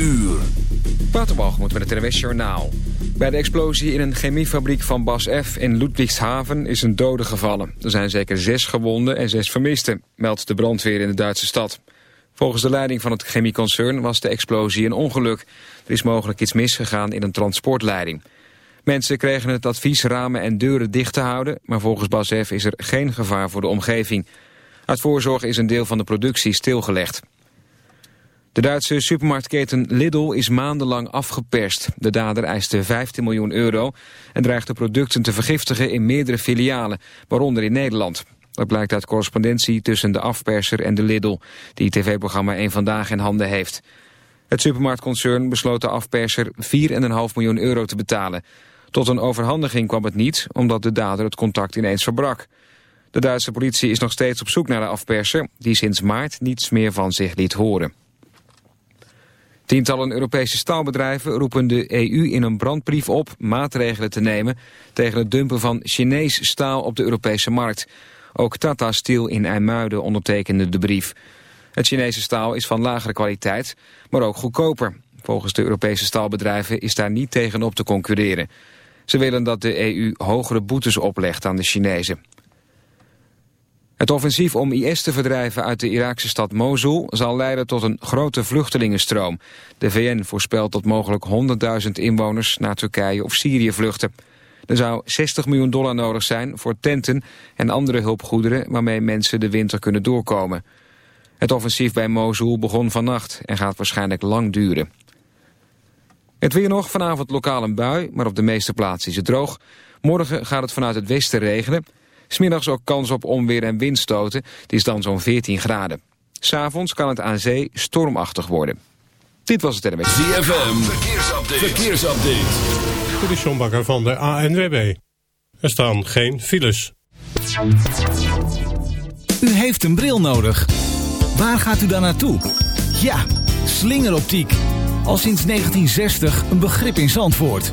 uur. moet met het NWS Journaal. Bij de explosie in een chemiefabriek van Bas F. in Ludwigshaven is een dode gevallen. Er zijn zeker zes gewonden en zes vermisten, meldt de brandweer in de Duitse stad. Volgens de leiding van het chemieconcern was de explosie een ongeluk. Er is mogelijk iets misgegaan in een transportleiding. Mensen kregen het advies ramen en deuren dicht te houden... maar volgens Bas F. is er geen gevaar voor de omgeving. Uit voorzorg is een deel van de productie stilgelegd. De Duitse supermarktketen Lidl is maandenlang afgeperst. De dader eiste 15 miljoen euro en dreigde producten te vergiftigen in meerdere filialen, waaronder in Nederland. Dat blijkt uit correspondentie tussen de afperser en de Lidl, die tv-programma 1 Vandaag in handen heeft. Het supermarktconcern besloot de afperser 4,5 miljoen euro te betalen. Tot een overhandiging kwam het niet, omdat de dader het contact ineens verbrak. De Duitse politie is nog steeds op zoek naar de afperser, die sinds maart niets meer van zich liet horen. Tientallen Europese staalbedrijven roepen de EU in een brandbrief op maatregelen te nemen tegen het dumpen van Chinees staal op de Europese markt. Ook Tata Steel in IJmuiden ondertekende de brief. Het Chinese staal is van lagere kwaliteit, maar ook goedkoper. Volgens de Europese staalbedrijven is daar niet tegen op te concurreren. Ze willen dat de EU hogere boetes oplegt aan de Chinezen. Het offensief om IS te verdrijven uit de Iraakse stad Mosul zal leiden tot een grote vluchtelingenstroom. De VN voorspelt dat mogelijk 100.000 inwoners naar Turkije of Syrië vluchten. Er zou 60 miljoen dollar nodig zijn voor tenten en andere hulpgoederen waarmee mensen de winter kunnen doorkomen. Het offensief bij Mosul begon vannacht en gaat waarschijnlijk lang duren. Het weer nog, vanavond lokaal een bui, maar op de meeste plaatsen is het droog. Morgen gaat het vanuit het westen regenen. Smiddags ook kans op onweer en windstoten. Het is dan zo'n 14 graden. S'avonds kan het aan zee stormachtig worden. Dit was het NWS. ZFM, verkeersupdate. verkeersupdate. Dit is John Bakker van de ANWB. Er staan geen files. U heeft een bril nodig. Waar gaat u dan naartoe? Ja, slingeroptiek. Al sinds 1960 een begrip in Zandvoort.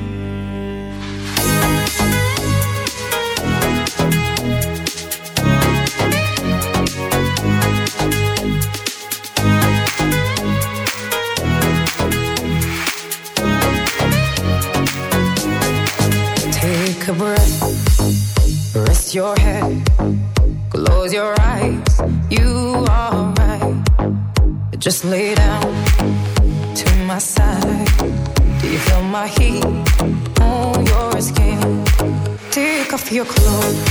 Your clothes,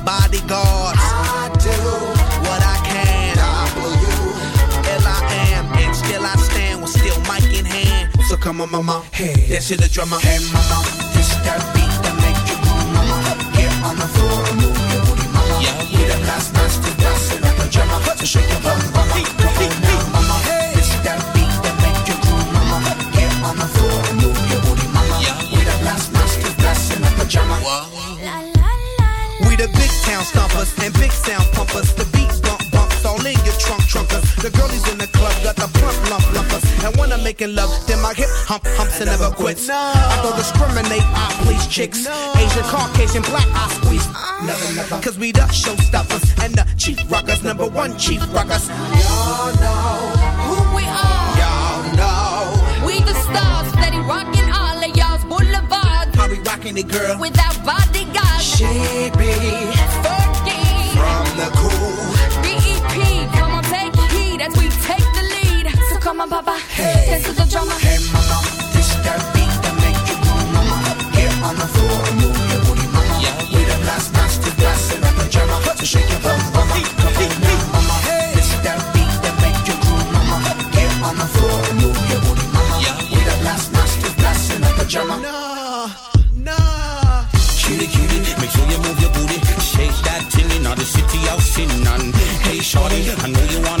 bodyguards. I do what I can. I believe L I am, and still I stand with still mic in hand. So come on, mama, hey, this is the drummer. Hey, mama, girlies in the club got the plump lump lumpers. And when I'm making love, then my hip hump humps and never quits. I don't discriminate, I please chicks. Asian, Caucasian, black, I squeeze. Never, never. Cause we the showstoppers and the chief rockers, number one chief rockers. Y'all know Who we are. Y'all know We the stars, steady rocking all of y'all's boulevards. how we rocking it, girl. Without bodyguards. She Dance to. Hey mama, this that beat that make you mama. Get on the floor move your booty, mama. We the. So shake your mama. Come on mama. This that beat that make you move, mama. Get on the floor move your booty, mama. We the drummer. Nah, nah. Cutie, cutie, make sure you move your booty. Shake that the city hey, shorty, I know you wanna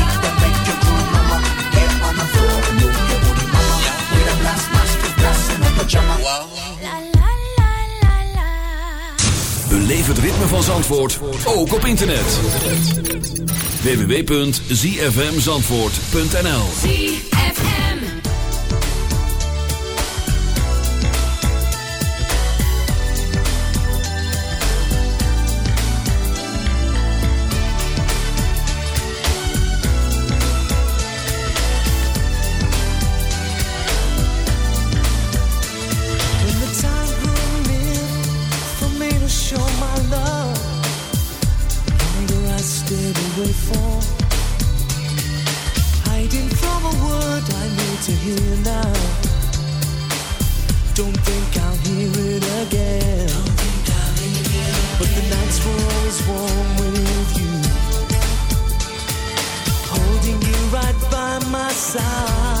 pyjama. Wow. Het ritme van Zandvoort, ook op internet. www.zfmzandvoort.nl I'll hear it again. But the nights were always warm with you, holding you right by my side.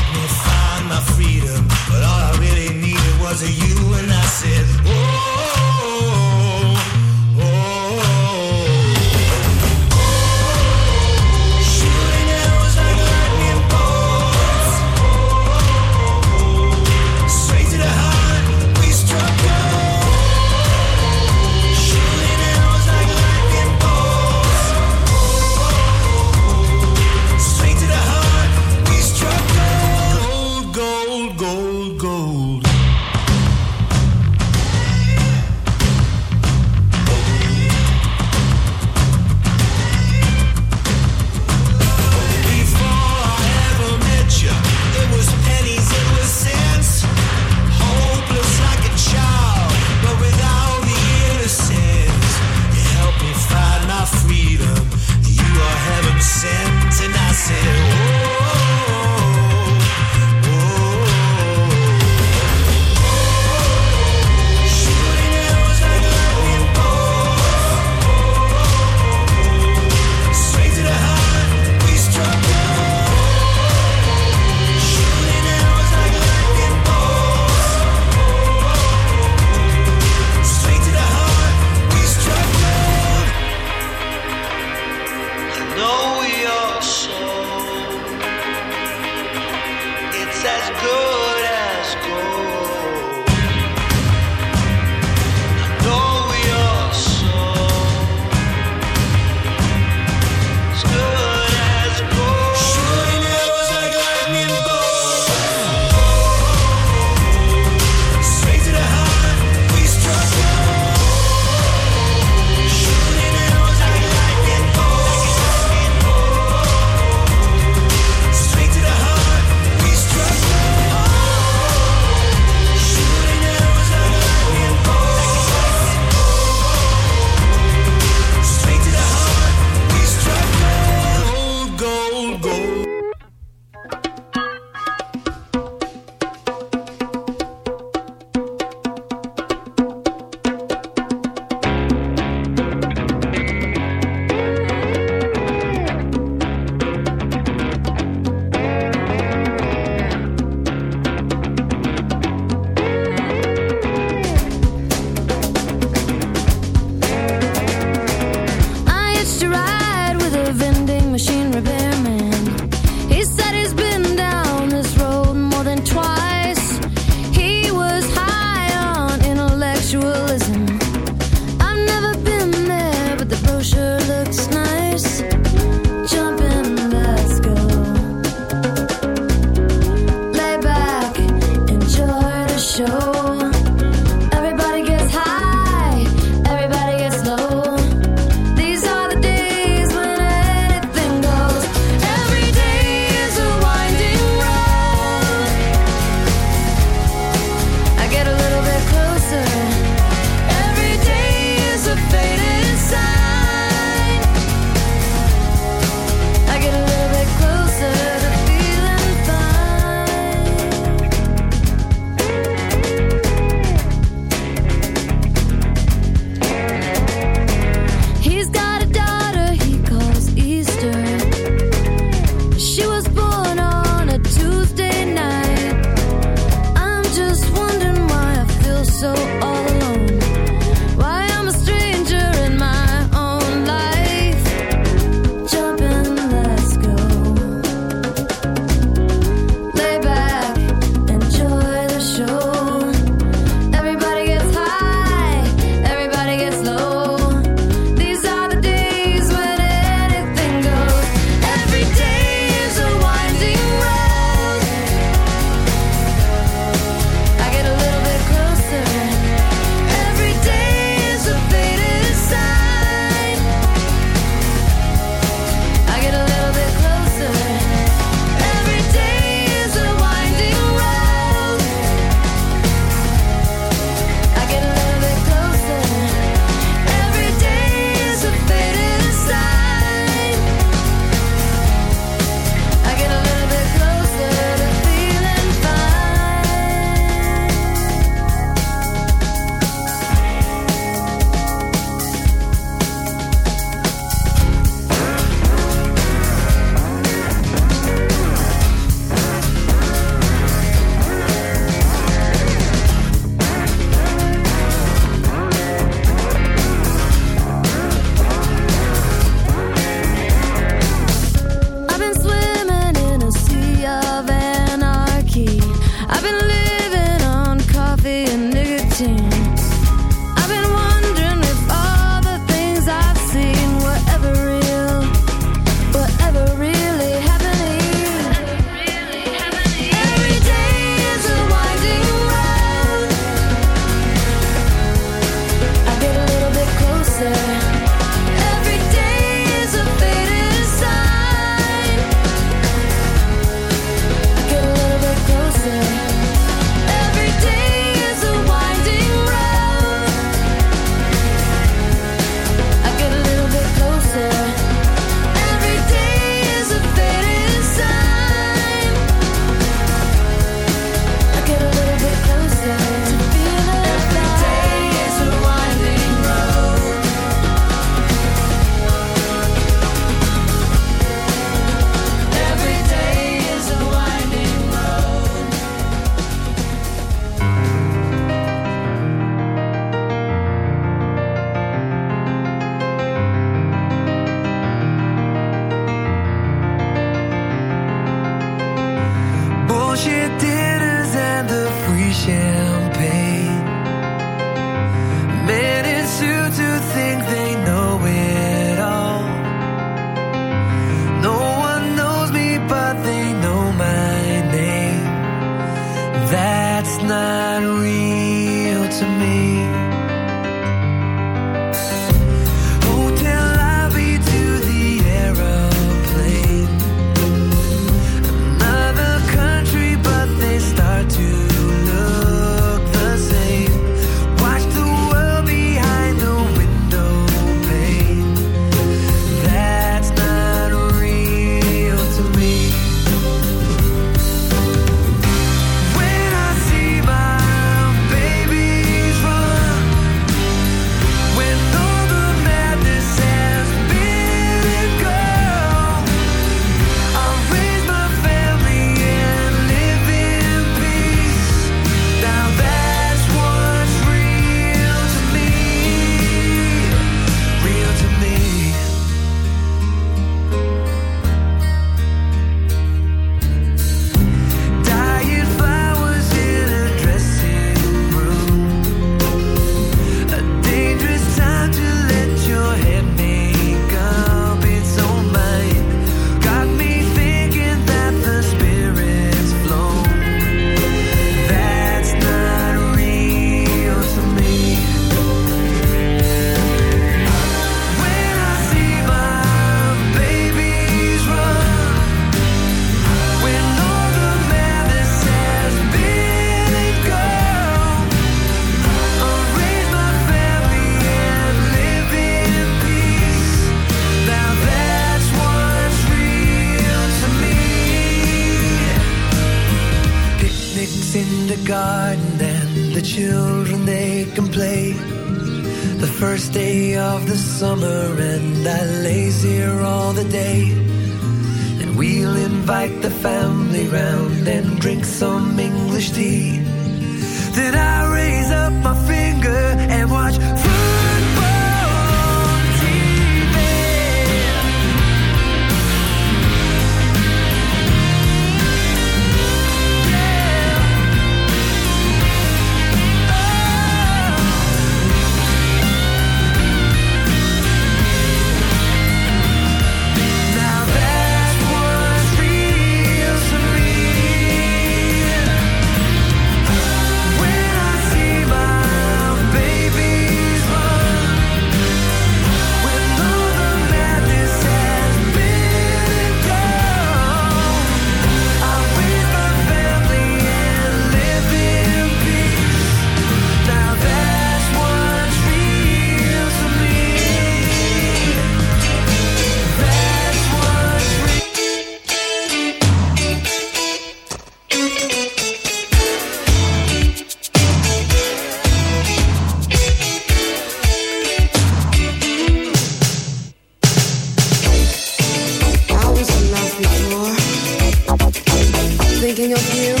of you.